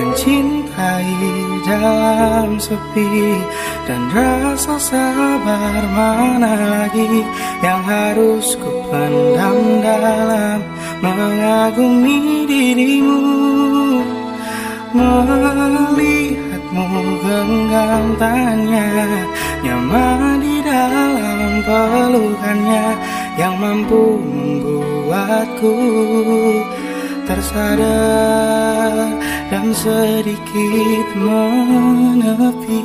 Mencintai dalam sepi Dan rasa sabar mana lagi Yang harus ku pendam dalam Mengagumi dirimu. Melihatmu genggam tanya Nyaman di dalam pelukannya Yang mampu membuatku tersadar dan sedikit menepi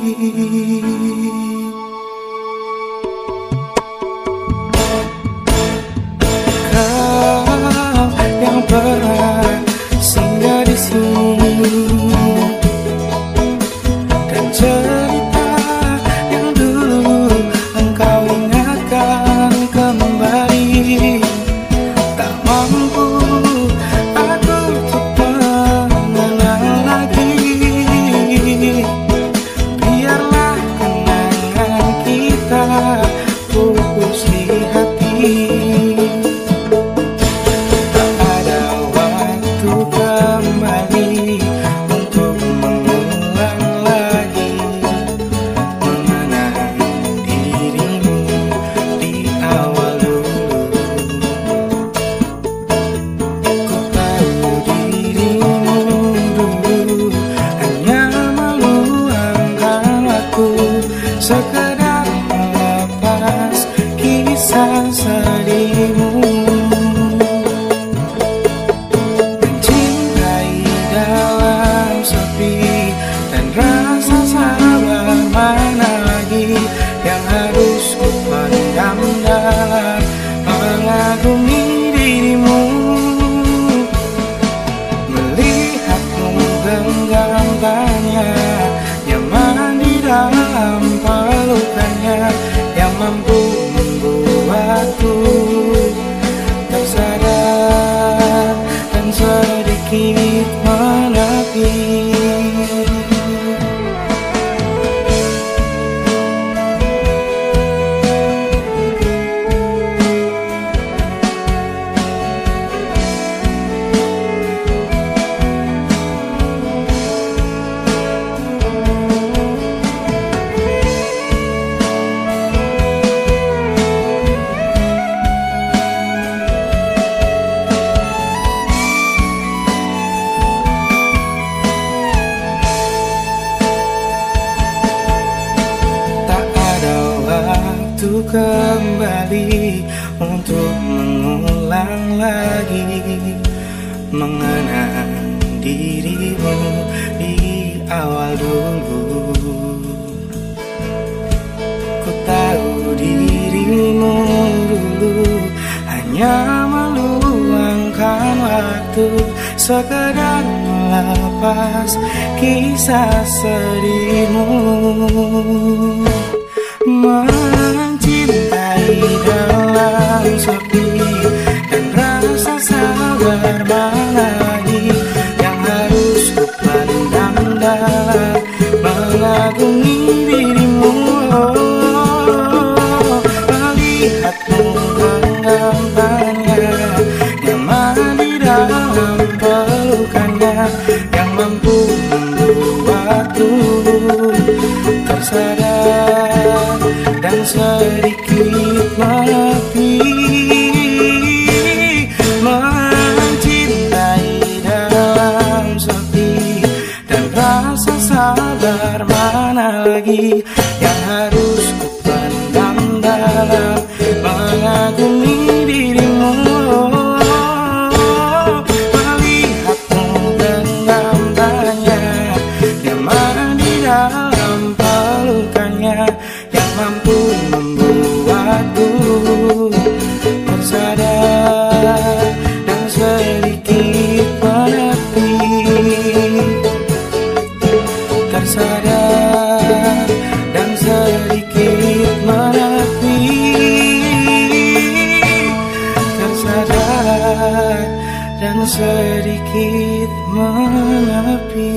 yang harus ku pendam mengagumi dirimu melihatmu genggam tanya nyaman di dalam pelukannya yang mampu membuatku tersadar dan sedikit menepi. Kembali untuk mengulang lagi mengenang dirimu di awal dulu. Ku tahu dirimu dulu hanya meluangkan waktu sekedar melepas kisah sedihmu pandang dalam mengagumi mana lagi yang harus ku pandang dalam mengagumi dirimu? Melihatmu dengan banyak nyaman di dalam pelukannya yang mampu membuatku tersadar dan sedikit menepi tersadar dan sedikit menepi.